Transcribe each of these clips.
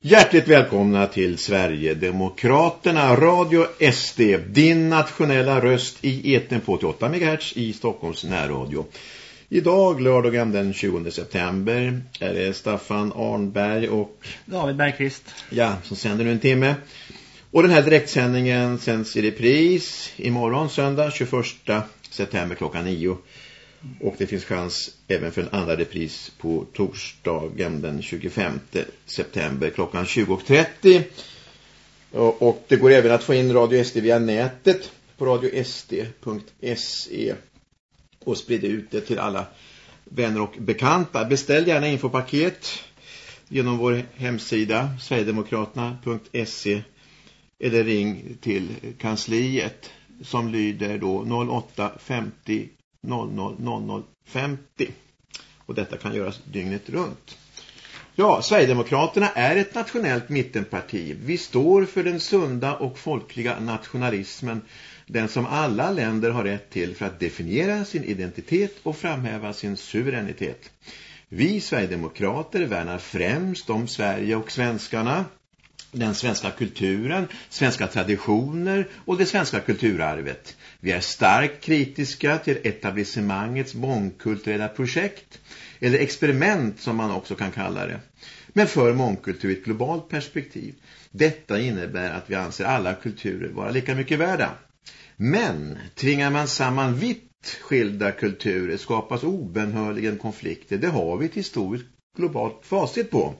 Hjärtligt välkomna till Sverigedemokraterna Radio SD, din nationella röst i eten på 88 MHz i Stockholms närradio. Idag, lördagen den 20 september, är det Staffan Arnberg och David Bergqvist. Ja, som sänder nu en timme. Och den här direktsändningen sänds i repris imorgon söndag 21 september klockan 9. Och det finns chans även för en andra repris på torsdagen den 25 september klockan 20.30. Och det går även att få in Radio SD via nätet på radiosd.se och sprida ut det till alla vänner och bekanta. Beställ gärna infopaket genom vår hemsida sverigedemokraterna.se eller ring till kansliet som lyder då 08 50 000050. Och detta kan göras dygnet runt. Ja, Sverigedemokraterna är ett nationellt mittenparti. Vi står för den sunda och folkliga nationalismen, den som alla länder har rätt till för att definiera sin identitet och framhäva sin suveränitet. Vi Sverigedemokrater värnar främst om Sverige och svenskarna, den svenska kulturen, svenska traditioner och det svenska kulturarvet. Vi är starkt kritiska till etablissemangets mångkulturella projekt, eller experiment som man också kan kalla det, men för mångkultur i ett globalt perspektiv. Detta innebär att vi anser alla kulturer vara lika mycket värda. Men tvingar man samman vitt skilda kulturer skapas obenhörligen konflikter. Det har vi ett historiskt globalt facit på.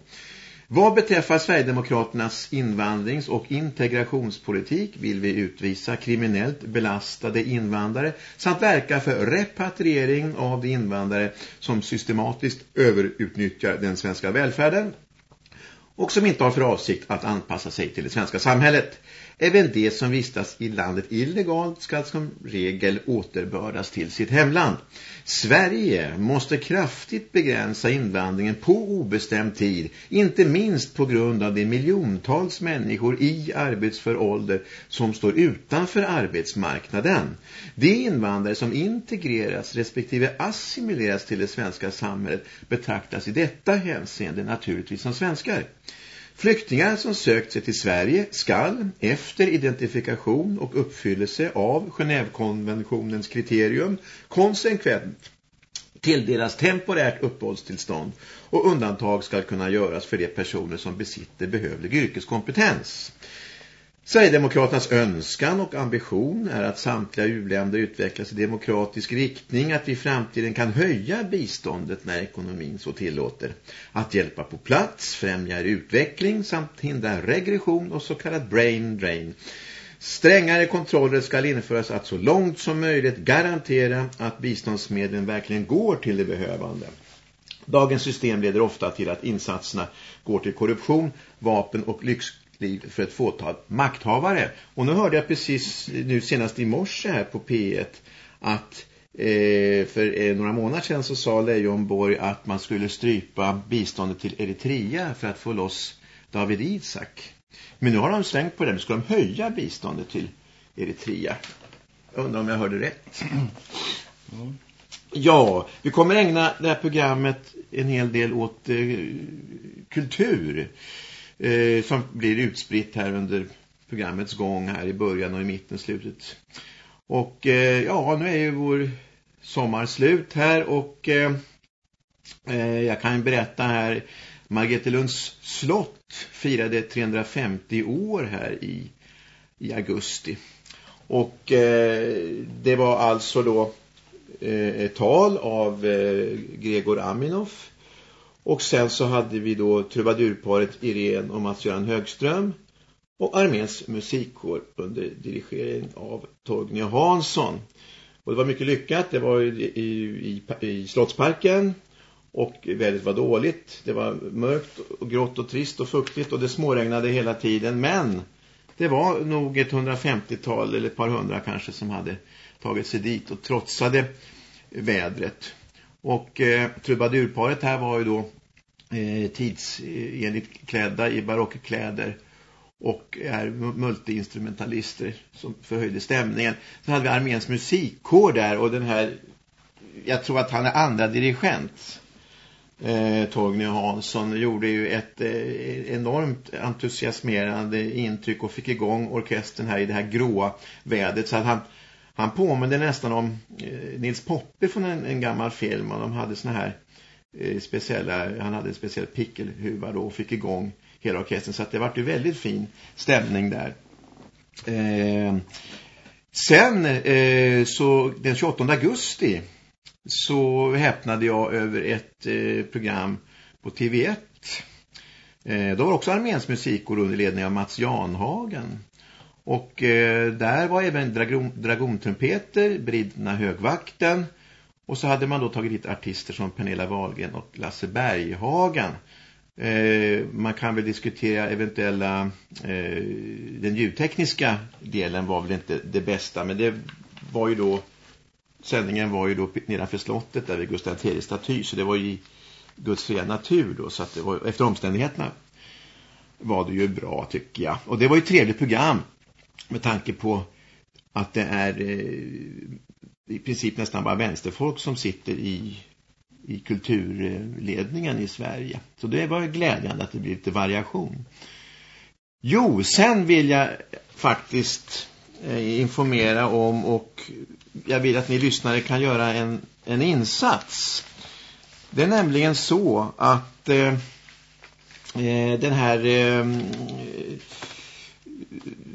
Vad beträffar Sverigedemokraternas invandrings- och integrationspolitik vill vi utvisa kriminellt belastade invandrare samt verka för repatriering av de invandrare som systematiskt överutnyttjar den svenska välfärden och som inte har för avsikt att anpassa sig till det svenska samhället. Även de som vistas i landet illegalt ska som regel återbördas till sitt hemland. Sverige måste kraftigt begränsa invandringen på obestämd tid, inte minst på grund av de miljontals människor i arbetsför ålder som står utanför arbetsmarknaden. De invandrare som integreras respektive assimileras till det svenska samhället betraktas i detta hänseende naturligtvis som svenskar. Flyktingar som sökt sig till Sverige skall efter identifikation och uppfyllelse av Genèvekonventionens kriterium konsekvent tilldelas temporärt uppehållstillstånd och undantag ska kunna göras för de personer som besitter behövlig yrkeskompetens. Sverigedemokraternas önskan och ambition är att samtliga u-länder utvecklas i demokratisk riktning, att vi i framtiden kan höja biståndet när ekonomin så tillåter. Att hjälpa på plats, främja utveckling samt hindra regression och så kallad brain drain. Strängare kontroller ska införas att så långt som möjligt garantera att biståndsmedlen verkligen går till det behövande. Dagens system leder ofta till att insatserna går till korruption, vapen och lyx liv för ett fåtal makthavare. Och nu hörde jag precis nu senast i morse här på P1 att eh, för eh, några månader sedan så sa Leijonborg att man skulle strypa biståndet till Eritrea för att få loss David Isak. Men nu har de svängt på det. Nu ska de höja biståndet till Eritrea. Jag undrar om jag hörde rätt. Mm. Ja, vi kommer ägna det här programmet en hel del åt eh, kultur eh, som blir utspritt här under programmets gång här i början och i mitten slutet. Och eh, ja, nu är ju vår sommar slut här och eh, eh jag kan berätta här Margretelunds slott firade 350 år här i, i augusti. Och eh, det var alltså då eh, ett tal av eh, Gregor Aminoff och sen så hade vi då trubadurparet Irene och Mats-Göran Högström och arméns musikkår under dirigering av Torgny Hansson. Och det var mycket lyckat. Det var i, i, i Slottsparken och vädret var dåligt. Det var mörkt och grått och trist och fuktigt och det småregnade hela tiden. Men det var nog ett 150-tal eller ett par hundra kanske som hade tagit sig dit och trotsade vädret. Och eh, trubadurparet här var ju då eh, tidsenligt klädda i barockkläder och är multiinstrumentalister som förhöjde stämningen. Sen hade vi arméns musikkår där och den här, jag tror att han är andra dirigent. eh, Torgny Hansson gjorde ju ett eh, enormt entusiasmerande intryck och fick igång orkestern här i det här gråa vädret så att han, han påminde nästan om eh, Nils Poppe från en, en gammal film och de hade såna här eh, speciella, han hade en speciell pickelhuva då och fick igång hela orkestern så att det var ju väldigt fin stämning där. Eh, sen eh, så den 28 augusti så häpnade jag över ett eh, program på TV1. Eh, då var också arméns musikor under ledning av Mats Janhagen. Och eh, där var även dragon, dragontrumpeter, Bridna Högvakten. Och så hade man då tagit hit artister som Pernilla Wahlgren och Lasse Berghagen. Eh, man kan väl diskutera eventuella, eh, den ljudtekniska delen var väl inte det bästa. Men det var ju då sändningen var ju då nedanför slottet där vid Gustav III staty så det var ju Guds fria natur då så att det var, efter omständigheterna var det ju bra tycker jag. Och det var ju ett trevligt program med tanke på att det är eh, i princip nästan bara vänsterfolk som sitter i, i kulturledningen i Sverige. Så det var glädjande att det blir lite variation. Jo, sen vill jag faktiskt eh, informera om och jag vill att ni lyssnare kan göra en, en insats. Det är nämligen så att eh, eh, den här eh,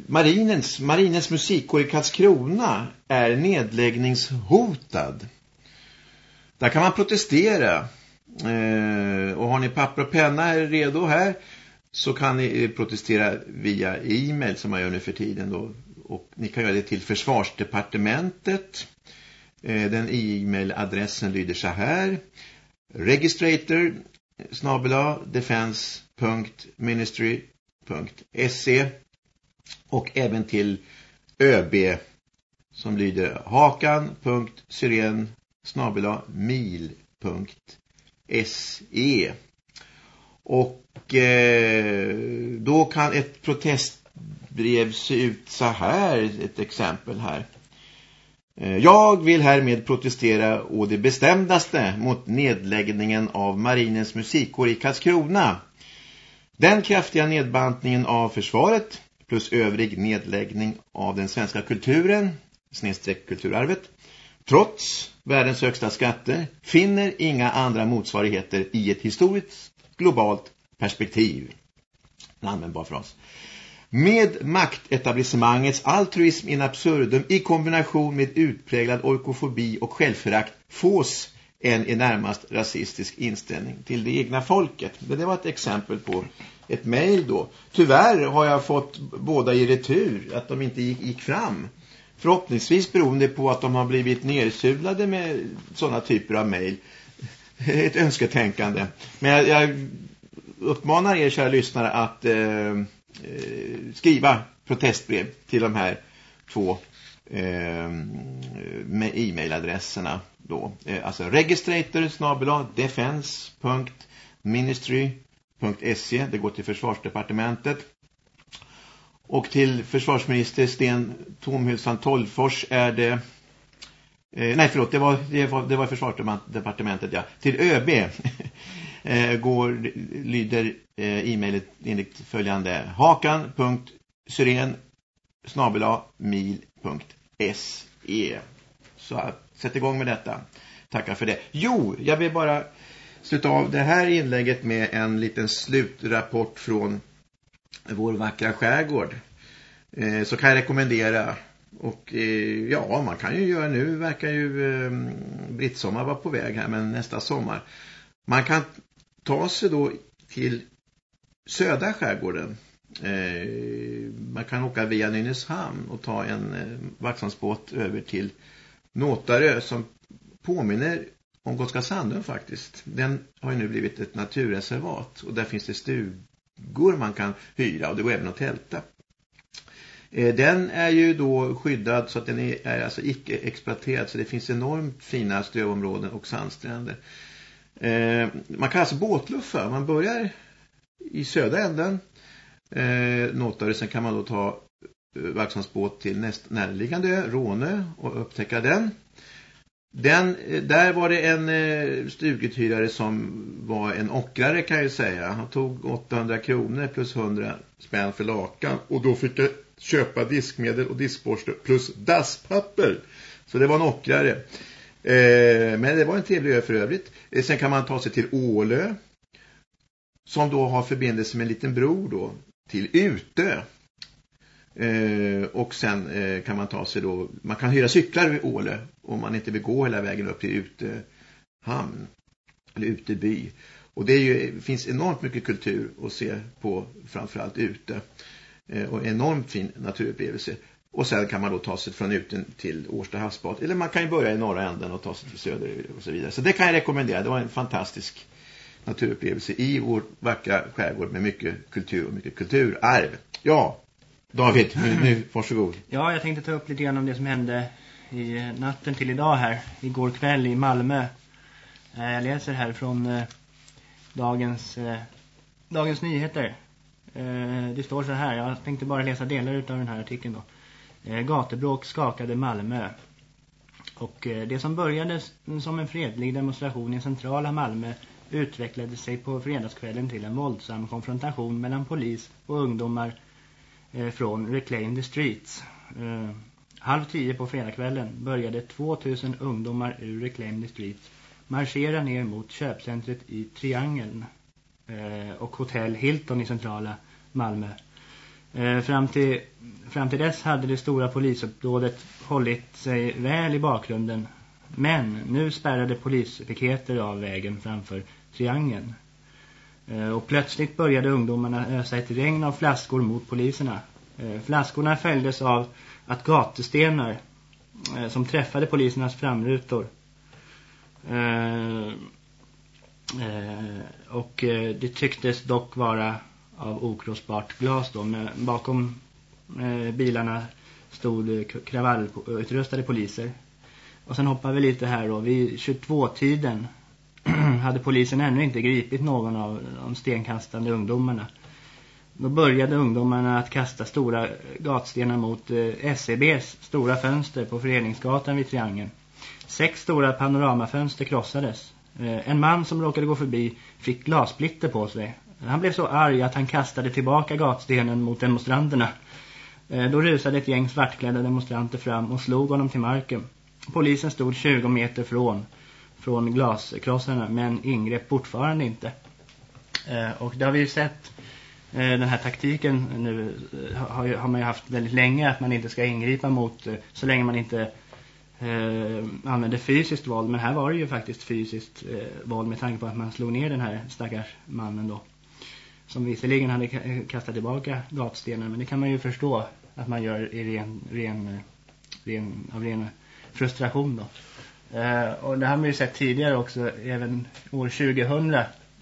marinens, marinens musikkår i Karlskrona är nedläggningshotad. Där kan man protestera. Eh, och har ni papper och penna redo här så kan ni eh, protestera via e-mail som man gör nu för tiden då och ni kan göra det till försvarsdepartementet. Eh, den e-mailadressen lyder så här. Registrator snabela defense.ministry.se och även till ÖB som lyder hakan.syren mil.se och eh, då kan ett protestbrev se ut så här, ett exempel här. Eh, jag vill härmed protestera å det bestämdaste mot nedläggningen av marinens musikkår i Karlskrona. Den kraftiga nedbantningen av försvaret plus övrig nedläggning av den svenska kulturen, snedstreck kulturarvet, trots världens högsta skatter, finner inga andra motsvarigheter i ett historiskt globalt perspektiv. En användbar fras. Med maktetablissemangets altruism in absurdum i kombination med utpräglad orkofobi och självförakt fås en i närmast rasistisk inställning till det egna folket. Men det var ett exempel på ett mejl då. Tyvärr har jag fått båda i retur att de inte gick, gick fram. Förhoppningsvis beroende på att de har blivit nersudlade med sådana typer av mejl. Ett önsketänkande. Men jag, jag uppmanar er kära lyssnare att eh, eh skriva protestbrev till de här två eh, e-mailadresserna då. Eh, alltså registrator snabela defense.ministry.se det går till försvarsdepartementet. Och till försvarsminister Sten Tomhylsan Tolfors är det eh, nej förlåt, det var, det var, det var försvarsdepartementet ja. Till ÖB eh, går, lyder eh, e-mailet enligt följande hakan.syren snabela mil.se Så sätt igång med detta. Tackar för det. Jo, jag vill bara sluta av det här inlägget med en liten slutrapport från vår vackra skärgård. Eh, så kan jag rekommendera och eh, ja, man kan ju göra nu verkar ju eh, brittsommar vara på väg här men nästa sommar. Man kan ta sig då till södra skärgården. Eh, man kan åka via Nynäshamn och ta en eh, vaxhansbåt över till Nåtarö som påminner om Gotska Sandön faktiskt. Den har ju nu blivit ett naturreservat och där finns det stugor man kan hyra och det går även att tälta. Eh, den är ju då skyddad så att den är, är alltså icke exploaterad så det finns enormt fina strövområden och sandstränder. Eh, man kan alltså båtluffa. Man börjar i södra änden. Eh, Nåtare, sen kan man då ta Eh, verksamhetsbåt till näst närliggande ö, Råne och upptäcka den. Den, eh, där var det en stugethyrare stuguthyrare som var en ockrare kan jag säga. Han tog 800 kronor plus 100 spänn för lakan. Och då fick jag köpa diskmedel och diskborste plus dasspapper. Så det var en ockrare. Eh, men det var en trevlig ö för övrigt. Eh, sen kan man ta sig till Ålö. Som då har förbindelse med en liten bro då. Till Utö. Eh, och sen eh, kan man ta sig då, man kan hyra cyklar vid Åle om man inte vill gå hela vägen upp till Utehamn eller Uteby. Och det är ju, finns enormt mycket kultur att se på framförallt ute. Eh, och enormt fin naturupplevelse. Och sen kan man då ta sig från uten till Årsta havsbad. Eller man kan ju börja i norra änden och ta sig till söder och så vidare. Så det kan jag rekommendera. Det var en fantastisk naturupplevelse i vår vackra skärgård med mycket kultur och mycket kulturarv. Ja, David, nu, nu varsågod. Ja, jag tänkte ta upp lite grann om det som hände i natten till idag här. Igår kväll i Malmö. Eh, jag läser här från eh, dagens, eh, dagens nyheter. Det står så här, jag tänkte bara läsa delar av den här artikeln då. Gatebråk skakade Malmö. Och det som började som en fredlig demonstration i centrala Malmö utvecklade sig på fredagskvällen till en våldsam konfrontation mellan polis och ungdomar Eh, från Reclaim the Streets. Eh, halv tio på fredagskvällen började 2000 ungdomar ur Reclaim the Streets marschera ner mot köpcentret i Triangeln eh, och hotell Hilton i centrala Malmö. Fram till, fram till dess hade det stora polisuppdådet hållit sig väl i bakgrunden. Men nu spärrade polispiketer av vägen framför Triangeln. Eh, och plötsligt började ungdomarna eh, ösa ett regn av flaskor mot poliserna. Eh, flaskorna följdes av att gatestenar som träffade polisernas framrutor. Och det tycktes dock vara av okrossbart glas då. Men bakom bilarna stod kravallutrustade poliser. Och sen hoppar vi lite här då. Vid 22-tiden hade polisen ännu inte gripit någon av de stenkastande ungdomarna. Då började ungdomarna att kasta stora gatstenar mot eh, SEBs stora fönster på Föreningsgatan vid Triangeln. Sex stora panoramafönster krossades. Eh, en man som råkade gå förbi fick glassplitter på sig. Han blev så arg att han kastade tillbaka gatstenen mot demonstranterna. Eh, då rusade ett gäng svartklädda demonstranter fram och slog honom till marken. Polisen stod 20 meter från från glaskrossarna men ingrep fortfarande inte. Eh, och det har vi ju sett eh, den här taktiken nu eh, har, har, man ju haft väldigt länge att man inte ska ingripa mot eh, så länge man inte eh, använder fysiskt våld. Men här var det ju faktiskt fysiskt eh, våld med tanke på att man slog ner den här stackars mannen då. Som visserligen hade kastat tillbaka gatstenen men det kan man ju förstå att man gör i ren, ren, ren, av ren frustration då. Eh, och det har man ju sett tidigare också, även år 2000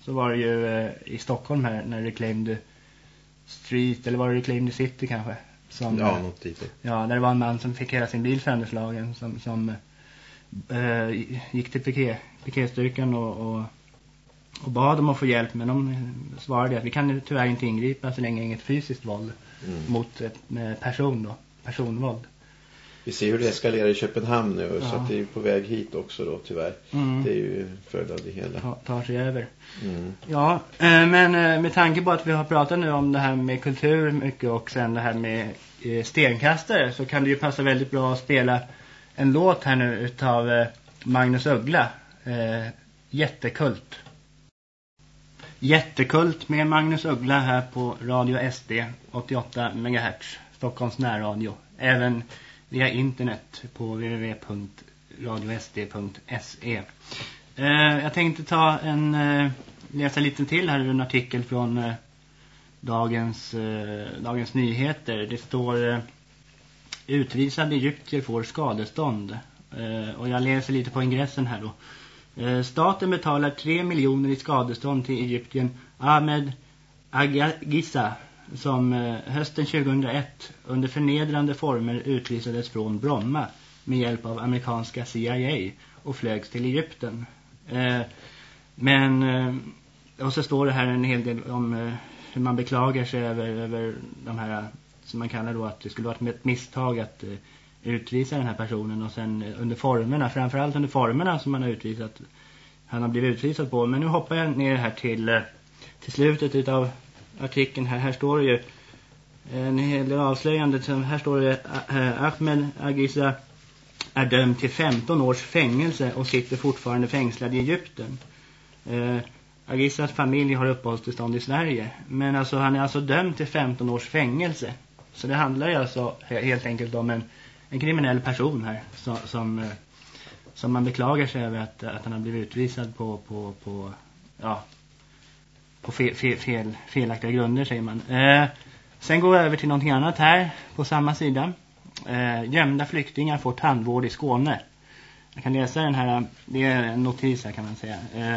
så var det ju eh, i Stockholm här när Reclaim Street, eller var det Reclaim the City kanske? Som, ja, något typ. Ja, där det var en man som fick hela sin bil sönderslagen som, som eh, gick till piké, pikéstyrkan och, och, och, bad om att få hjälp men de svarade att vi kan tyvärr inte ingripa så länge inget fysiskt våld mm. mot ett, person då, personvåld vi ser hur det eskalerar i Köpenhamn nu ja. så att det är på väg hit också då tyvärr. Mm. Det är ju följd av det hela. Ta, tar sig över. Mm. Ja, eh, men eh, med tanke på att vi har pratat nu om det här med kultur mycket och sen det här med eh, stenkastare så kan det ju passa väldigt bra att spela en låt här nu utav Magnus Uggla. Jättekult. Jättekult med Magnus Uggla här på Radio SD 88 MHz. Stockholms närradio. Även via internet på www.radiosd.se. Eh, jag tänkte ta en eh, läsa lite till här ur en artikel från eh, dagens, dagens nyheter. Det står utvisade egyptier får skadestånd. och jag läser lite på ingressen här då. staten betalar 3 miljoner i skadestånd till Egyptien Ahmed Agissa som eh, hösten 2001 under förnedrande former utvisades från Bromma med hjälp av amerikanska CIA och flögs till Egypten. Eh, men, eh, och så står det här en hel del om hur man beklagar sig över, över de här, som man kallar då att det skulle vara ett misstag att utvisa den här personen och sen under formerna, framförallt under formerna som man har utvisat han har blivit utvisad på. Men nu hoppar jag ner här till, till slutet av artikeln här. Här står det ju eh, en hel del avslöjande. Här står det eh, Ahmed Agisa är dömd till 15 års fängelse och sitter fortfarande fängslad i Egypten. Eh, Agissas familj har uppehållstillstånd i Sverige. Men alltså han är alltså dömd till 15 års fängelse. Så det handlar ju alltså helt enkelt om en, en kriminell person här som, som, eh, som man beklagar sig över att, att han har blivit utvisad på, på, på, ja, på fel, fel, fel, felaktiga grunder säger man. Eh, sen går vi över till någonting annat här på samma sida. Eh, gömda flyktingar får tandvård i Skåne. Jag kan läsa den här, det är en notis här kan man säga. Eh,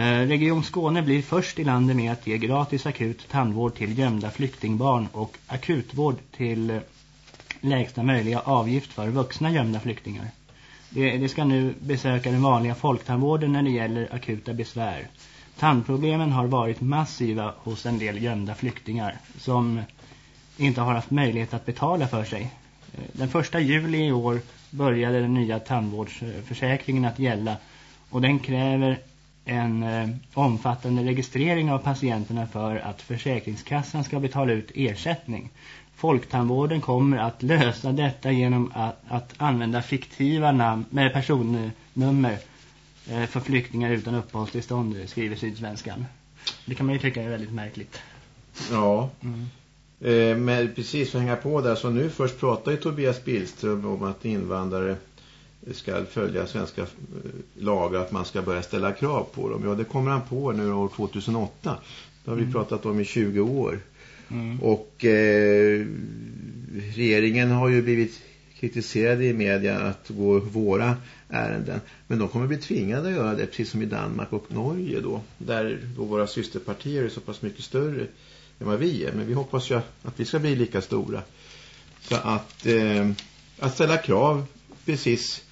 eh Region Skåne blir först i landet med att ge gratis akut tandvård till gömda flyktingbarn och akutvård till lägsta möjliga avgift för vuxna gömda flyktingar. Det, ska nu besöka den vanliga folktandvården när det gäller akuta besvär. Tandproblemen har varit massiva hos en del gömda flyktingar som inte har haft möjlighet att betala för sig. Den första juli i år började den nya tandvårdsförsäkringen att gälla och den kräver en eh, omfattande registrering av patienterna för att Försäkringskassan ska betala ut ersättning. Folktandvården kommer att lösa detta genom att, att använda fiktiva namn, med personnummer för flyktingar utan uppehållstillstånd, skriver Sydsvenskan. Det kan man ju tycka är väldigt märkligt. Ja, mm. eh, men precis för att hänga på där så nu först pratar ju Tobias Billström om att invandrare ska följa svenska eh, lagar att man ska börja ställa krav på dem. Ja, det kommer han på nu år 2008. Det har vi mm. pratat om i 20 år. Mm. Och eh, regeringen har ju blivit kritiserade i media att gå våra ärenden. Men de kommer bli tvingade att göra det precis som i Danmark och Norge då. Där då våra systerpartier är så pass mycket större än vad vi är. Men vi hoppas ju att vi ska bli lika stora. Så att, eh, att ställa krav precis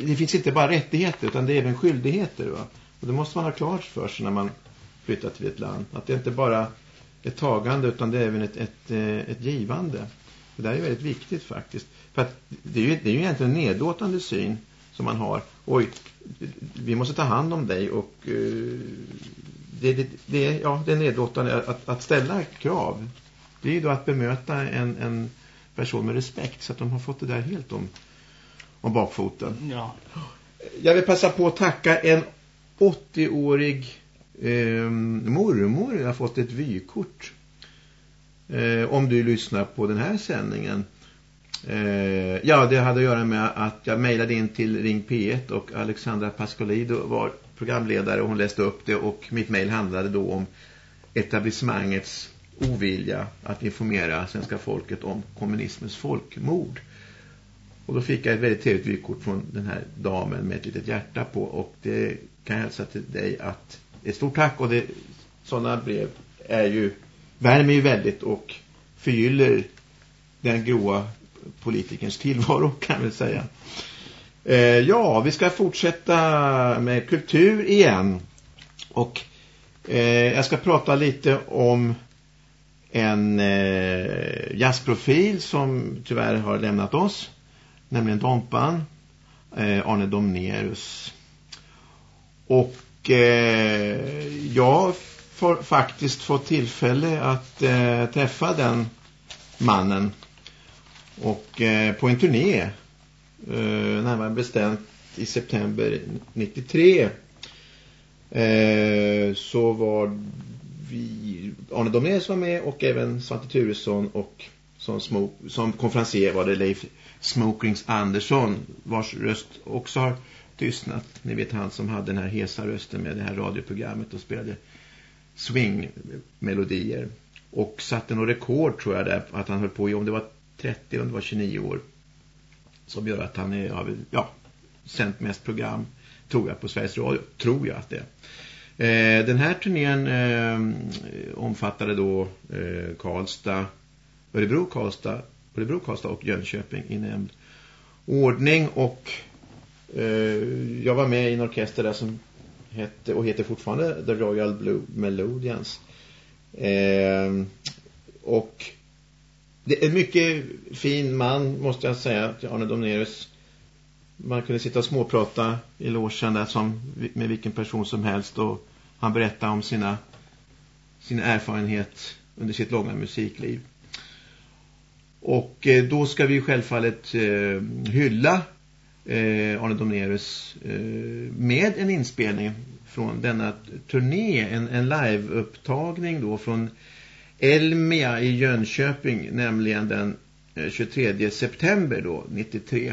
det finns inte bara rättigheter utan det är även skyldigheter. Va? Och det måste man ha klart för sig när man flyttar till ett land. Att det inte bara är ett tagande utan det är även ett, ett, eh, ett givande. Det där är väldigt viktigt faktiskt. För att det är ju, det är ju egentligen en nedlåtande syn som man har. Oj, vi måste ta hand om dig och uh, det, det, det, ja, det är nedlåtande att, att ställa krav. Det är ju då att bemöta en, en person med respekt så att de har fått det där helt om om bakfoten. Ja. Jag vill passa på att tacka en 80-årig eh, mormor. Jag har fått ett vykort. Eh, om du lyssnar på den här sändningen. Eh, ja, det hade att göra med att jag mejlade in till Ring P1 och Alexandra Pascolido var programledare och hon läste upp det och mitt mejl handlade då om etablissemangets ovilja att informera svenska folket om kommunismens folkmord. Och då fick jag ett väldigt trevligt vykort från den här damen med ett litet hjärta på. Och det kan jag hälsa till dig att ett stort tack. Och det, sådana brev är ju, värmer ju väldigt och förgyller den gråa politikerns tillvaro kan jag väl säga. Eh, ja, vi ska fortsätta med kultur igen. Och eh, jag ska prata lite om en eh, jazzprofil som tyvärr har lämnat oss nämligen Dompan, eh, Arne Domnerus. Och eh, jag har faktiskt fått tillfälle att eh, träffa den mannen och eh, på en turné eh, närmare bestämt i september 93 eh, så var vi Arne Domnerus var med och även Svante Turesson och som, som konferencier var det Leif Smokings Andersson vars röst också har tystnat. Ni vet han som hade den här hesa rösten med det här radioprogrammet och spelade swing-melodier. Och satte något rekord tror jag där att han höll på i om det var 30 om det var 29 år. Som gör att han är, har ja, sänt mest program tror jag på Sveriges Radio. Tror jag att det är. Eh, den här turnén eh, omfattade då eh, Karlstad, Örebro, Karlstad, Örebro, Karlstad och Jönköping i nämnd ordning och eh, jag var med i en orkester där som hette och heter fortfarande The Royal Blue Melodians. Eh, och det är en mycket fin man måste jag säga till Arne Domnerus. Man kunde sitta och småprata i logen där som med vilken person som helst och han berättade om sina, sin erfarenhet under sitt långa musikliv. Och eh, då ska vi självfallet eh, hylla eh, Arne Domnerus eh, med en inspelning från denna turné, en, en live-upptagning då från Elmia i Jönköping, nämligen den eh, 23 september då, 93.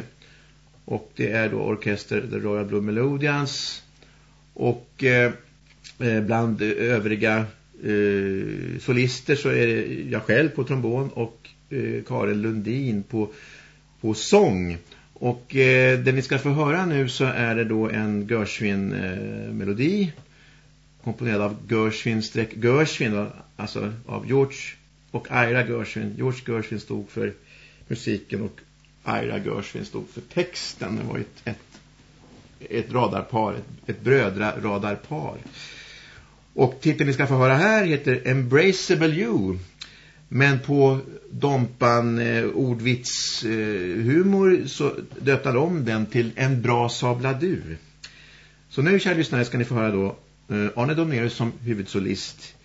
Och det är då orkester The Royal Blue Melodians och eh, eh, bland övriga eh, solister så är det jag själv på trombon och eh, Karin Lundin på, på sång. Och eh, det ni ska få höra nu så är det då en Gershwin-melodi eh, komponerad av Gershwin-Gershwin, alltså av George och Ira Gershwin. George Gershwin stod för musiken och Ira Gershwin stod för texten. Det var ett, ett, ett radarpar, ett, ett brödra-radarpar. Och titeln vi ska få höra här heter Embraceable You. Men på Dompan eh, ordvits eh, humor så döptar om den till En bra sabla du. Så nu kära lyssnare ska ni få höra då eh, Arne Domnerus som huvudsolist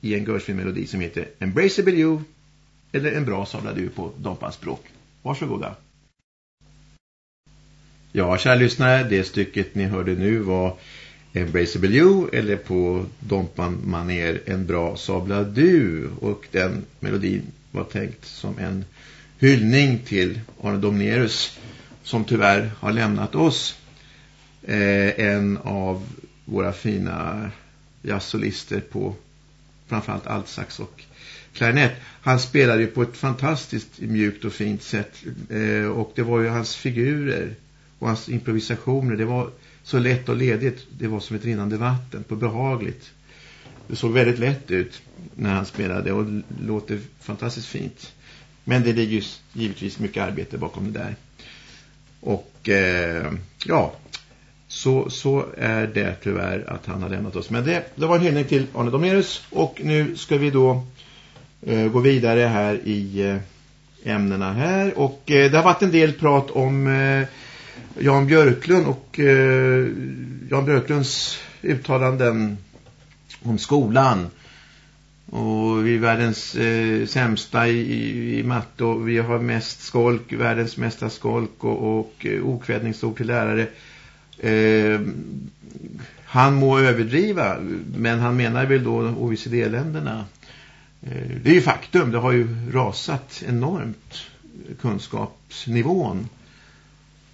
i en Gershwin-melodi som heter Embraceable You eller En bra sabla du på Dompans språk. Varsågoda. Ja, kära lyssnare, det stycket ni hörde nu var Embraceable You eller på Dompan Maner En bra sabla du och den melodin var tänkt som en hyllning till Arne Domnerus som tyvärr har lämnat oss eh, en av våra fina jazzsolister på framförallt altsax och klarinett. Han spelade ju på ett fantastiskt mjukt och fint sätt eh, och det var ju hans figurer och hans improvisationer. Det var så lätt och ledigt. Det var som ett rinnande vatten på behagligt. Det såg väldigt lätt ut när han spelade och låter fantastiskt fint. Men det ligger givetvis mycket arbete bakom det där. Och eh, ja, så, så är det tyvärr att han har lämnat oss. Men det, det var en hyllning till Arne Domerus och nu ska vi då eh, gå vidare här i eh, ämnena här. Och eh, det har varit en del prat om eh, Jan Björklund och eh, Jan Björklunds uttalanden om skolan. Och vi är världens eh, sämsta i, i matte och vi har mest skolk, världens mesta skolk och, och eh, okvädningsord till lärare. Eh, han må överdriva, men han menar väl då OECD-länderna. Eh, det är ju faktum, det har ju rasat enormt kunskapsnivån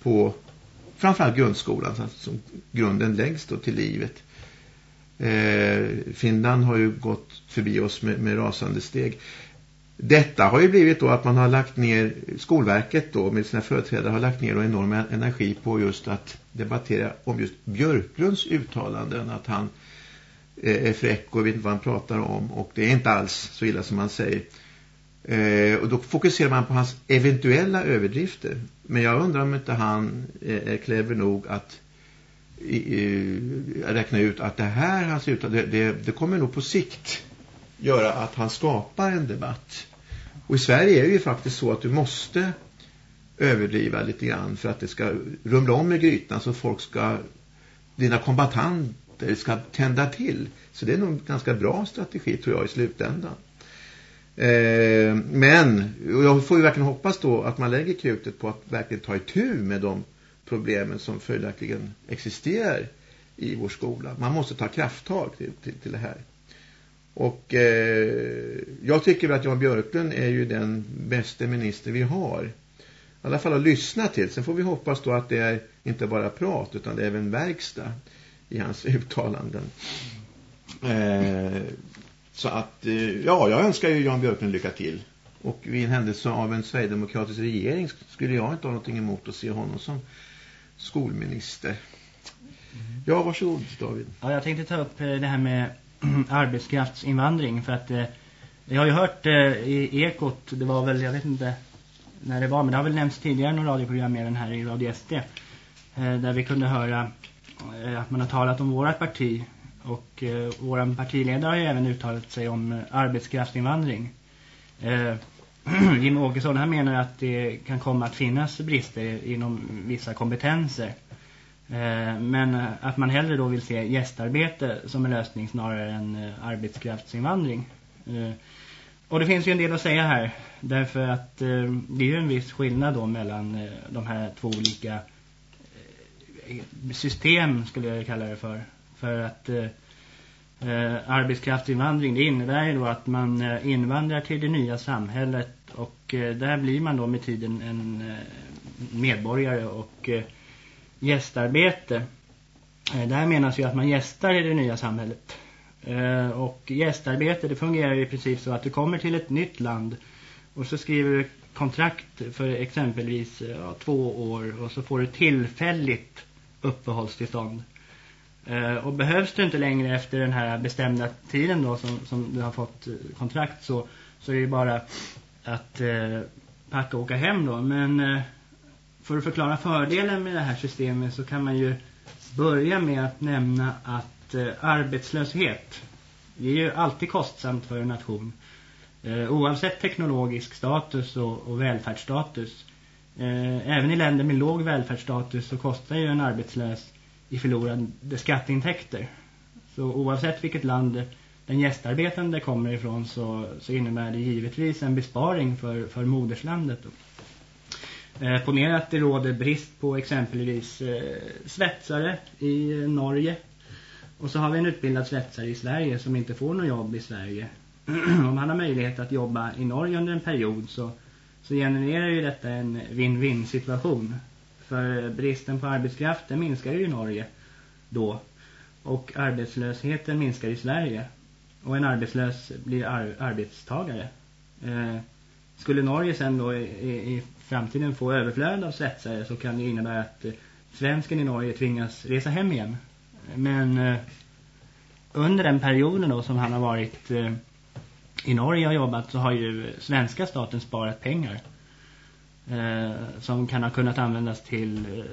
på framförallt grundskolan som grunden läggs då till livet. Eh, Finland har ju gått förbi oss med, med rasande steg. Detta har ju blivit då att man har lagt ner, Skolverket då med sina företrädare har lagt ner enorm energi på just att debattera om just Björklunds uttalanden. Att han eh, är fräck och vet inte vad han pratar om och det är inte alls så illa som man säger. Eh, och då fokuserar man på hans eventuella överdrifter. Men jag undrar om inte han är, är clever nog att räkna ut att det här hans uttalande, det, det, det kommer nog på sikt göra att han skapar en debatt. Och i Sverige är det ju faktiskt så att du måste överdriva lite grann för att det ska rumla om i grytan så folk ska, dina kombatanter ska tända till. Så det är nog en ganska bra strategi tror jag i slutändan. Eh, men jag får ju verkligen hoppas då att man lägger krutet på att verkligen ta itu med de problemen som följaktligen existerar i vår skola. Man måste ta krafttag till, till, till det här. Och eh, jag tycker att Jan Björklund är ju den bästa minister vi har. I alla fall att lyssna till. Sen får vi hoppas då att det är inte bara prat utan det är även verkstad i hans uttalanden. Eh, så att, eh, ja, jag önskar ju Jan Björklund lycka till. Och vid en händelse av en Sverigedemokratisk regering skulle jag inte ha någonting emot att se honom som skolminister. Mm. Ja, varsågod David. Ja, jag tänkte ta upp eh, det här med arbetskraftsinvandring för att eh, jag har ju hört eh, i Ekot, det var väl, jag vet inte när det var, men det har väl nämnts tidigare några radioprogram med den här i Radio SD eh, där vi kunde höra eh, att man har talat om vårat parti och eh, vår partiledare har ju även uttalat sig om eh, arbetskraftsinvandring. Eh, Jim Åkesson han menar att det kan komma att finnas brister inom vissa kompetenser. Eh, men eh, att man hellre då vill se gästarbete som en lösning snarare än eh, arbetskraftsinvandring. Och det finns ju en del att säga här. Därför att det är ju en viss skillnad då mellan de här två olika system skulle jag kalla det för. För att arbetskraftsinvandring det innebär ju då att man invandrar till det nya samhället och där blir man då med tiden en medborgare och gästarbete. Eh, där menas ju att man gästar i det nya samhället. Eh, och gästarbete det fungerar i princip så att du kommer till ett nytt land och så skriver du kontrakt för exempelvis eh, ja, två år och så får du tillfälligt uppehållstillstånd. Och behövs du inte längre efter den här bestämda tiden då som, som du har fått kontrakt så, så är det bara att eh, packa och åka hem då. Men för att förklara fördelen med det här systemet så kan man ju börja med att nämna att eh, arbetslöshet det är ju alltid kostsamt för en nation. Eh, oavsett teknologisk status och, och välfärdsstatus. Eh, även i länder med låg välfärdsstatus så kostar ju en arbetslös i förlorade skatteintäkter. Så oavsett vilket land den gästarbetande kommer ifrån så, så innebär det givetvis en besparing för, för moderslandet. Eh, ponera att det råder brist på exempelvis eh, svetsare i eh, Norge. Och så har vi en utbildad svetsare i Sverige som inte får något jobb i Sverige. Om han har möjlighet att jobba i Norge under en period så, så genererar ju detta en win-win situation. För eh, bristen på arbetskraft den minskar ju i Norge då. Och arbetslösheten minskar i Sverige. Och en arbetslös blir ar arbetstagare. Eh, skulle Norge sen då i, i, framtiden få överflöd av svetsare så kan det innebära att eh, svensken i Norge tvingas resa hem igen. Men eh, under den perioden då som han har varit eh, i Norge och jobbat så har ju svenska staten sparat pengar som kan ha kunnat användas till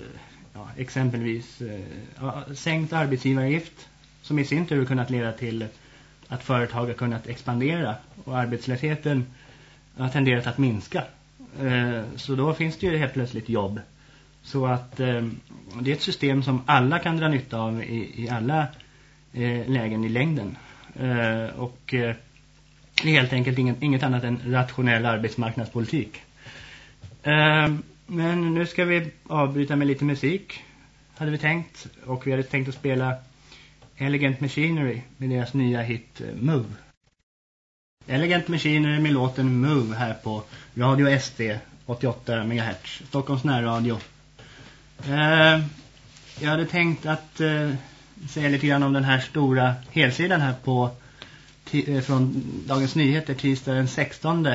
ja, exempelvis ja, sänkt arbetsgivaravgift som i sin tur kunnat leda till att företag har kunnat expandera och arbetslösheten har tenderat att minska. Eh, så då finns det ju helt plötsligt jobb. Så att eh, det är ett system som alla kan dra nytta av i, i alla eh, lägen i längden. Eh, och eh, det är helt enkelt inget, inget annat än rationell arbetsmarknadspolitik. Eh, men nu ska vi avbryta med lite musik. Hade vi tänkt. Och vi hade tänkt att spela Elegant Machinery med deras nya hit eh, Move. Elegant Machinery med låten Move här på Radio SD 88 MHz. Stockholms närradio. Eh, jag hade tänkt att eh, säga lite grann om den här stora helsidan här på eh, från Dagens Nyheter tisdag den 16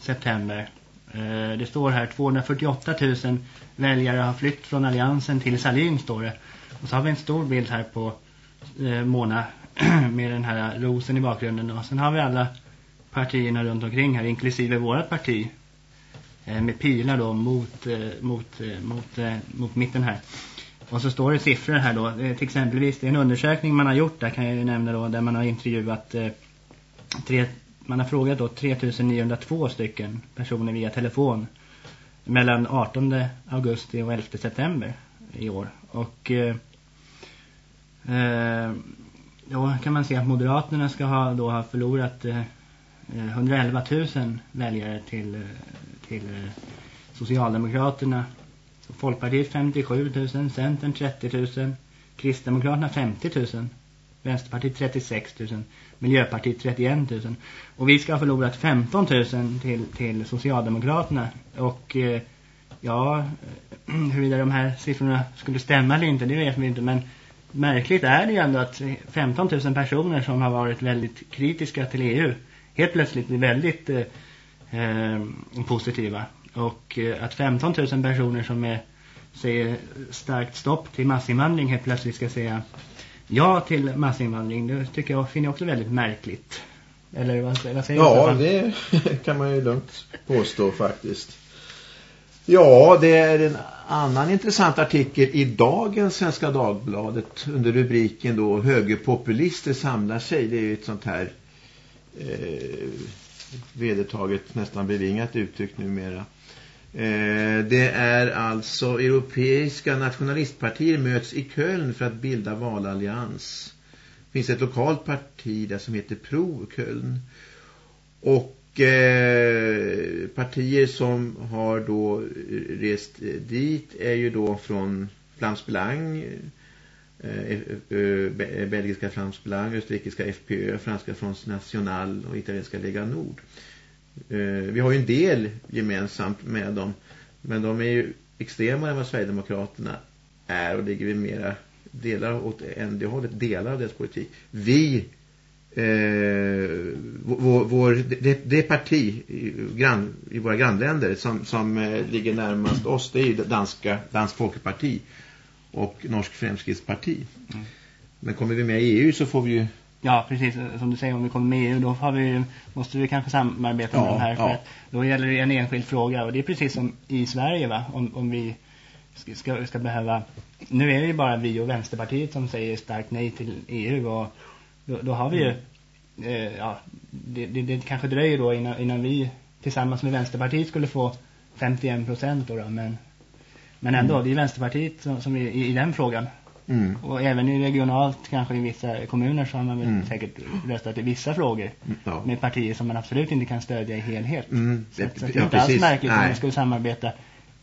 september. Eh, det står här 248 000 väljare har flytt från alliansen till Salin står det. Och så har vi en stor bild här på eh, Mona med den här rosen i bakgrunden. Och sen har vi alla partierna runt omkring här, inklusive vårt parti. Eh, med pilar då mot, eh, mot-mot eh, mot mitten här. Och så står det siffror här då. till exempelvis, det är en undersökning man har gjort där kan jag ju nämna då. Där man har intervjuat tre man har frågat då 3902 stycken personer via telefon mellan 18 augusti och 11 september i år. Och eh, då kan man se att Moderaterna ska ha, då ha förlorat eh, Eh, 111 000 väljare till, eh, till eh, Socialdemokraterna. Folkpartiet 57 000, Centern 30 000, Kristdemokraterna 50 000, Vänsterpartiet 36 000, Miljöpartiet 31 000. Och vi ska ha förlorat 15 000 till, till Socialdemokraterna. Och eh, ja, huruvida de här siffrorna skulle stämma eller inte, det vet vi inte. Men märkligt är det ju ändå att 15 000 personer som har varit väldigt kritiska till EU helt plötsligt blir väldigt eh, eh, positiva. Och eh, att 15 000 personer som är, säger starkt stopp till massinvandring helt plötsligt ska säga ja till massinvandring. Det tycker jag finner också väldigt märkligt. Eller vad, vad säger ja, du? Ja, det kan man ju lugnt påstå faktiskt. Ja, det är en annan intressant artikel i dagens Svenska Dagbladet under rubriken då Högerpopulister samlar sig. Det är ju ett sånt här eh, vedertaget nästan bevingat uttryck numera. Eh, det är alltså europeiska nationalistpartier möts i Köln för att bilda valallians. Det finns ett lokalt parti där som heter Pro Köln. Och eh, partier som har då rest dit är ju då från Flams Belang, Eh, eh, eh, belgiska France Blanc, österrikiska FPÖ, franska Front National och italienska Lega Nord. Vi har ju en del gemensamt med dem. Men de är ju extremare än vad Sverigedemokraterna är och ligger vi mera delar åt ND-hållet, delar av deras politik. Vi eh, vår, vår, det, det parti i, grann, i våra grannländer som, som ligger närmast oss det är ju danska, Dansk Folkeparti och Norsk Fremskrittsparti. Mm. Men kommer vi med i EU så får vi ju Ja, precis. Som du säger, om vi kommer med i EU då vi, måste vi kanske samarbeta ja, med de här. För ja. då gäller det en enskild fråga. Och det är precis som i Sverige va? Om, om vi ska, ska, ska behöva... Nu är det ju bara vi och Vänsterpartiet som säger starkt nej till EU. Och då, då har vi ju... Eh, ja, det, det, det, kanske dröjer då innan, innan vi tillsammans med Vänsterpartiet skulle få 51 procent då, då. Men, men ändå, mm. det är Vänsterpartiet som, som är i, i den frågan. Mm. Och även i regionalt, kanske i vissa kommuner så har man väl mm. säkert röstat i vissa frågor mm, ja. med partier som man absolut inte kan stödja i helhet. Mm. Så, så det är inte alls märkligt om man skulle samarbeta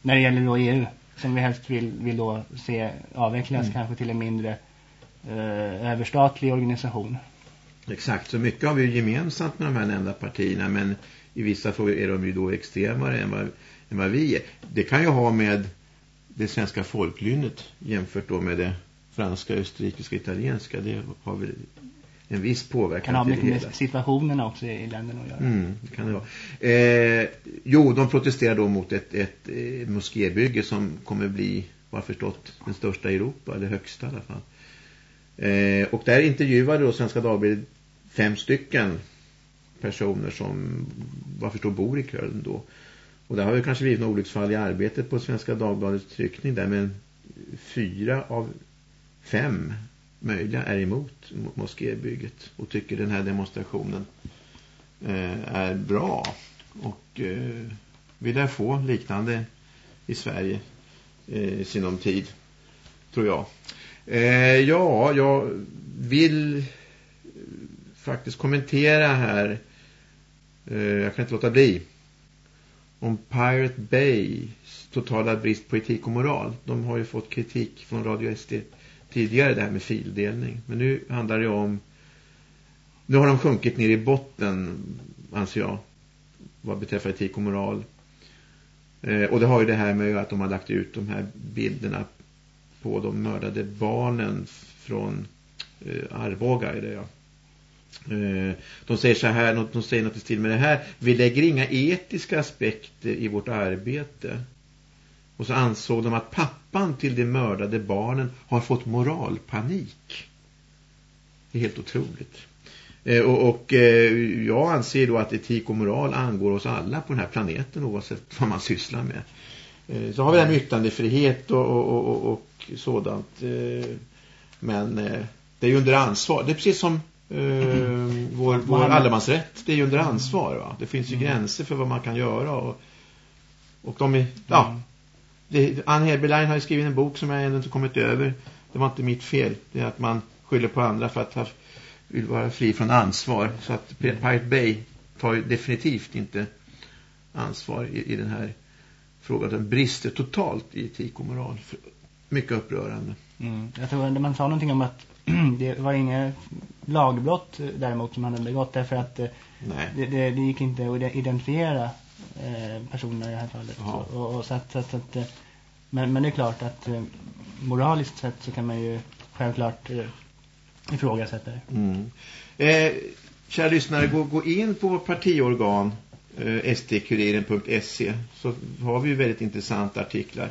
när det gäller då EU som vi helst vill, vill då se avvecklas mm. kanske till en mindre eh, överstatlig organisation. Exakt, så mycket har vi ju gemensamt med de här nämnda partierna men i vissa frågor är de ju då extremare än vad, än vad vi är. Det kan ju ha med det svenska folklynnet jämfört då med det franska, österrikiska, italienska, det har väl en viss påverkan kan ha mycket med situationerna också i länderna att göra. Mm, det kan det vara. Eh, jo, de protesterar då mot ett, ett, ett eh, moskébygge som kommer bli, vad förstått, den största i Europa, eller högsta i alla fall. Eh, och där intervjuade då Svenska Dagbladet fem stycken personer som, vad förstår, bor i Köln då. Och det har ju kanske blivit några olycksfall i arbetet på Svenska Dagbladets tryckning där, men fyra av fem möjliga är emot moskébygget och tycker den här demonstrationen eh, är bra. Och eh, vill jag få liknande i Sverige eh, sinom tid tror jag. Eh, ja, jag vill eh, faktiskt kommentera här. Eh, jag kan inte låta bli om Pirate Bay totala brist på etik och moral. De har ju fått kritik från Radio SD tidigare det här med fildelning. Men nu handlar det om nu har de sjunkit ner i botten anser jag vad beträffar etik och moral. Eh, och det har ju det här med att de har lagt ut de här bilderna på de mördade barnen från eh, Arboga är det ja. Eh, de säger så här, de säger något i stil med det här. Vi lägger inga etiska aspekter i vårt arbete. Och så ansåg de att pappan till de mördade barnen har fått moralpanik. Det är helt otroligt. Eh, och, och eh, jag anser då att etik och moral angår oss alla på den här planeten oavsett vad man sysslar med. Så har vi det här med yttrandefrihet och, och, och, och sådant. Men det är ju under ansvar. Det är precis som mm. vår, vår allemansrätt. Det är ju under ansvar. Va? Det finns ju mm. gränser för vad man kan göra. Och, och de är, ja, mm det, Ann Heberlein har ju skrivit en bok som jag ännu inte kommit över. Det var inte mitt fel. Det är att man skyller på andra för att ha, vill vara fri från ansvar. Så att Pirate Bay tar ju definitivt inte ansvar i, i den här frågan. Den brister totalt i etik och moral. Mycket upprörande. Mm. Jag tror att man sa någonting om att det var inga lagbrott däremot som han hade begått därför att eh, det, det, det, gick inte att identifiera eh, personerna i det här fallet. Och, och, och så att, så att, så att, eh, men, men det är klart att eh, moraliskt sett så kan man ju självklart eh, ifrågasätta det. Mm. Eh, kära lyssnare, gå, gå in på vårt partiorgan eh, stkuriren.se så har vi ju väldigt intressanta artiklar.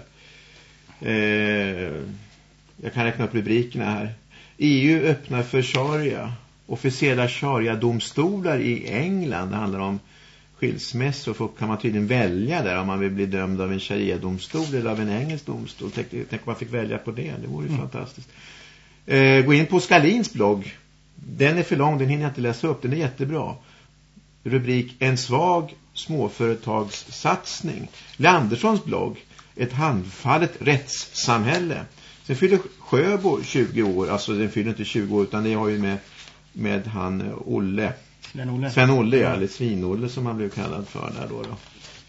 Eh, jag kan räkna upp rubrikerna här. EU öppnar för sharia. Officiella sharia-domstolar i England. Det handlar om skilsmässor så kan man tydligen välja där om man vill bli dömd av en sharia-domstol eller av en engelsk domstol. Tänk, tänk om man fick välja på det, det vore ju mm. fantastiskt. Eh, gå in på Skalins blogg. Den är för lång, den hinner jag inte läsa upp, den är jättebra. rubrik En svag småföretagssatsning. Leanderssons blogg Ett handfallet rättssamhälle. Sen fyller Sjöbo 20 år, alltså den fyller inte 20 år utan det har ju med, med han Olle. Sven-Olle. Sven-Olle, ja, eller Svin-Olle som han blev kallad för där då, då.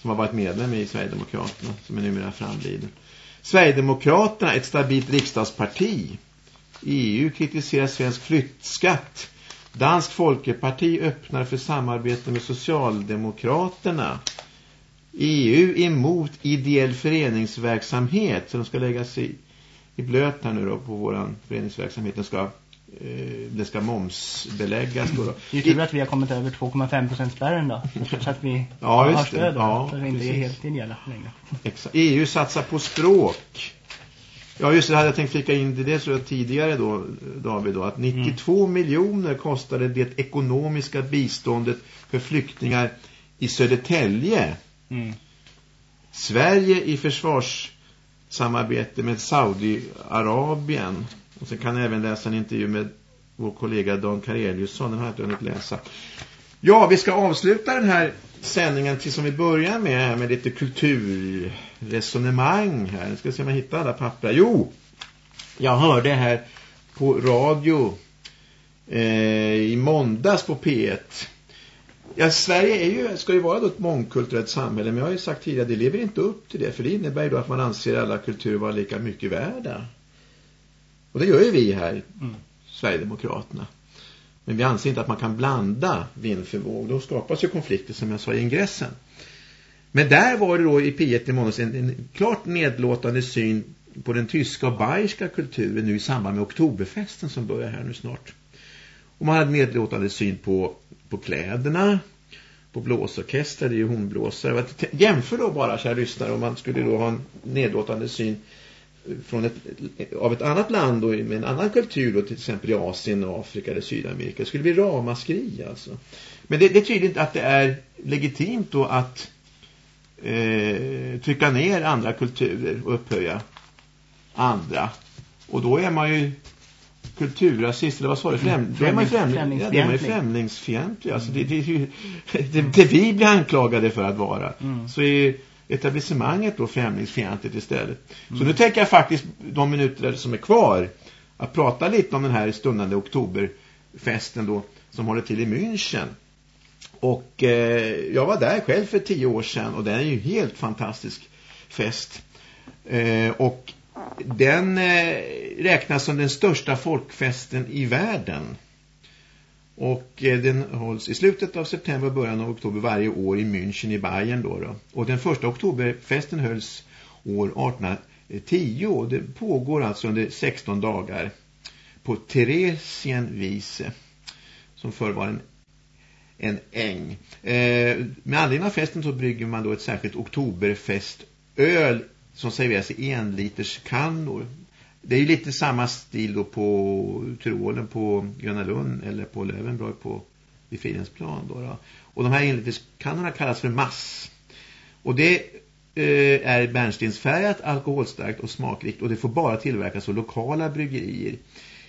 Som har varit medlem i Sverigedemokraterna, som är numera framliden. Sverigedemokraterna, ett stabilt riksdagsparti. EU kritiserar svensk flyttskatt. Dansk Folkeparti öppnar för samarbete med Socialdemokraterna. EU emot ideell föreningsverksamhet. Så de ska lägga sig i blöt här nu då på våran föreningsverksamhet. Den ska, eh, den ska momsbeläggas då. då. Det är ju tur att vi har kommit över 2,5% spärren då. Så att vi Ja, har det. stöd då. Ja, så vi inte är helt ideella längre. Exakt. EU satsar på språk. Ja just det, hade jag tänkt flika in till det så tidigare då, David då, att 92 miljoner kostade det ekonomiska biståndet för flyktingar i Södertälje. Mm. Sverige i samarbete med Saudiarabien. Och sen kan jag även läsa en intervju med vår kollega Dan Kareliusson, den har jag inte hunnit läsa. Ja, vi ska avsluta den här sändningen till som vi börjar med med lite kulturresonemang här. Nu ska vi se om jag hittar alla papper. Jo, jag hörde här på radio eh, i måndags på P1. Ja, Sverige är ju, ska ju vara ett mångkulturellt samhälle, men jag har ju sagt tidigare, det lever inte upp till det, för det innebär ju då att man anser alla kulturer vara lika mycket värda. Och det gör ju vi här, Mm. Sverigedemokraterna. Men vi anser inte att man kan blanda vind för våg. Då skapas ju konflikter som jag sa i ingressen. Men där var det då i P1 i månads en, en klart nedlåtande syn på den tyska och bayerska kulturen nu i samband med oktoberfesten som börjar här nu snart. Och man hade nedlåtande syn på, på kläderna, på blåsorkester, det är ju hornblåsare. Jämför då bara, kära lyssnare, om man skulle då ha en nedlåtande syn eh, från ett, eh, av ett annat land då, med en annan kultur då, till exempel i Asien, Afrika eller Sydamerika. Det skulle bli ramaskri alltså. Men det, det är tydligt att det är legitimt då att eh, trycka ner andra kulturer och upphöja andra. Och då är man ju kulturrasist, eller vad sa du? Främ, då är man ju främling, ja, då är man ju främlingsfientlig. Alltså det, det, är ju- det, det vi blir anklagade för att vara. Mm. Så är etablissemanget då främlingsfientligt istället. Så nu tänker jag faktiskt de minuter som är kvar att prata lite om den här stundande oktoberfesten då som håller till i München. Och eh, jag var där själv för tio år sedan och det är ju helt fantastisk fest. Eh, och den eh, räknas som den största folkfesten i världen. Och eh, den hålls i slutet av september och början av oktober varje år i München i Bayern då, då. Och den första oktoberfesten hölls år 1810 och det pågår alltså under 16 dagar på Theresienwiese som förr var en, en äng. Eh, med anledning av festen så brygger man då ett särskilt oktoberfestöl som serveras i en liters kannor. Det är ju lite samma stil då på Tyrolen på Gröna Lund eller på Lövenborg på vid Fridhemsplan då, då. Och de här enliterskannorna kallas för mass. Och det eh, är bärnstensfärgat, alkoholstarkt och smakrikt och det får bara tillverkas av lokala bryggerier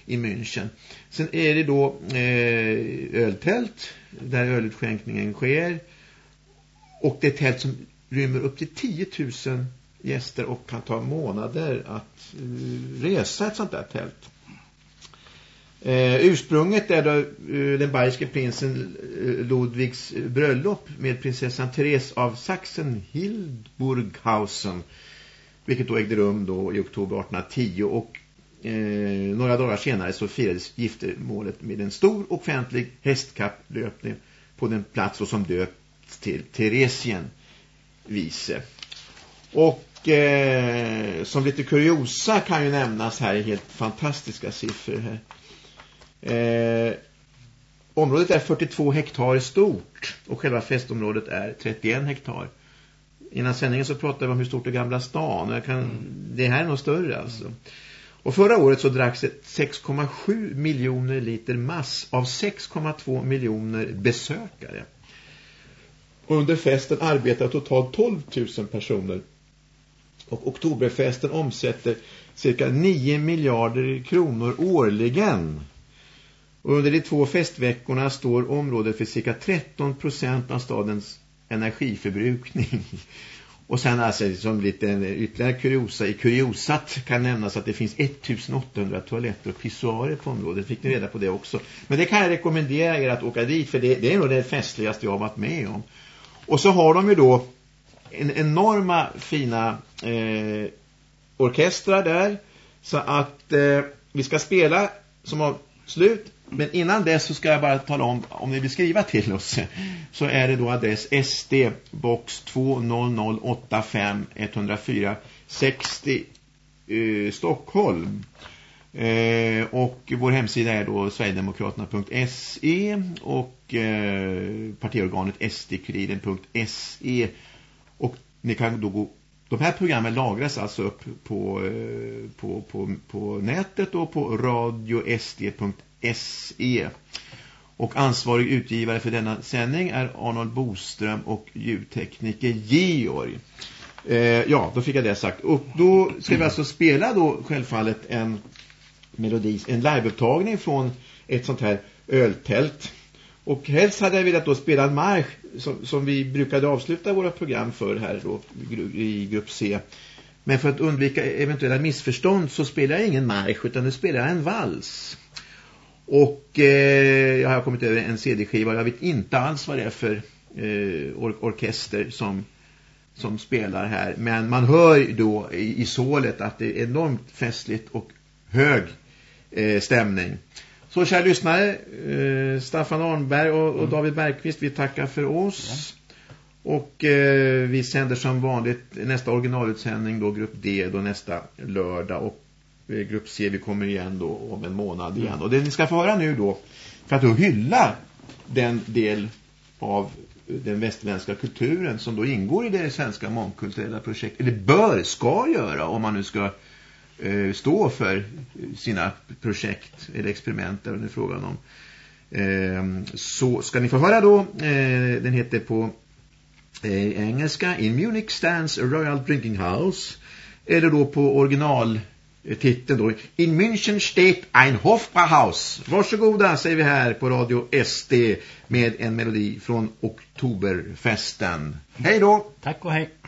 i München. Sen är det då eh, öltält där ölutskänkningen sker. Och det är ett tält som rymmer upp till 10 000 gäster och kan ta månader att eh, resa ett sånt där tält. Eh, ursprunget är då eh, den bayerske prinsen eh, Ludvigs bröllop med prinsessan Therese av Sachsen-Hildburghausen vilket då ägde rum då i oktober 1810 och eh, några dagar senare så firades giftermålet med en stor offentlig hästkapplöpning på den plats som döpts till Theresien vise. Och eh, som lite kuriosa kan ju nämnas här helt fantastiska siffror här. Eh, området är 42 hektar stort och själva festområdet är 31 hektar. Innan sändningen så pratade vi om hur stort är Gamla stan. Jag kan, Det här är nog större alltså. Och förra året så dracks det 6,7 miljoner liter mass av 6,2 miljoner besökare. Och under festen arbetar totalt 12 000 personer. Och oktoberfesten omsätter cirka 9 miljarder kronor årligen. Och under de två festveckorna står området för cirka 13 procent av stadens energiförbrukning. Och sen alltså som lite eh, ytterligare kuriosa, i kuriosat kan nämnas att det finns 1800 toaletter och pissoarer på området. Fick ni reda på det också. Men det kan jag rekommendera er att åka dit för det, det är nog det festligaste jag har varit med om. Och så har de ju då en enorma fina eh, orkestrar där. Så att eh, vi ska spela som har slut. Men innan dess så ska jag bara tala om, om ni vill skriva till oss, så är det då adress SD box 20085 104 60 eh, Stockholm. Eh, och vår hemsida är då sverigedemokraterna.se och eh, partiorganet sdkuriden.se ni kan då gå de här programmen lagras alltså upp på, eh, på, på, på nätet och på radiosd.se. Och ansvarig utgivare för denna sändning är Arnold Boström och ljudtekniker Georg. Eh, ja, då fick jag det sagt. Och då ska vi alltså spela då självfallet en melodi, en liveupptagning från ett sånt här öltält. Och helst hade jag velat då spela en marsch som, som vi brukade avsluta våra program för här då, i grupp C. Men för att undvika eventuella missförstånd så spelar jag ingen marsch utan nu spelar jag en vals. Och eh, jag har kommit över en CD-skiva. Jag vet inte alls vad det är för eh, or orkester som, som spelar här. Men man hör då i, i sålet att det är enormt festligt och hög eh, stämning. Så kära lyssnare, eh, Staffan Arnberg och, och, mm. David Bergqvist, vi tackar för oss. Ja. Och eh, vi sänder som vanligt nästa originalutsändning då, grupp D, då nästa lördag. Och eh, grupp C, vi kommer igen då om en månad igen. Mm. Och det ni ska få höra nu då, för att då hylla den del av den västerländska kulturen som då ingår i det svenska mångkulturella projektet, eller bör, ska göra om man nu ska eh, stå för sina projekt eller experiment där det är frågan om. Eh, så ska ni få höra då, eh, den heter på eh, engelska In Munich stands a Royal Drinking House. Eller då på original titeln då. In München steht ein Hofbrauhaus. Varsågoda säger vi här på Radio SD med en melodi från Oktoberfesten. Hej då! Tack och hej!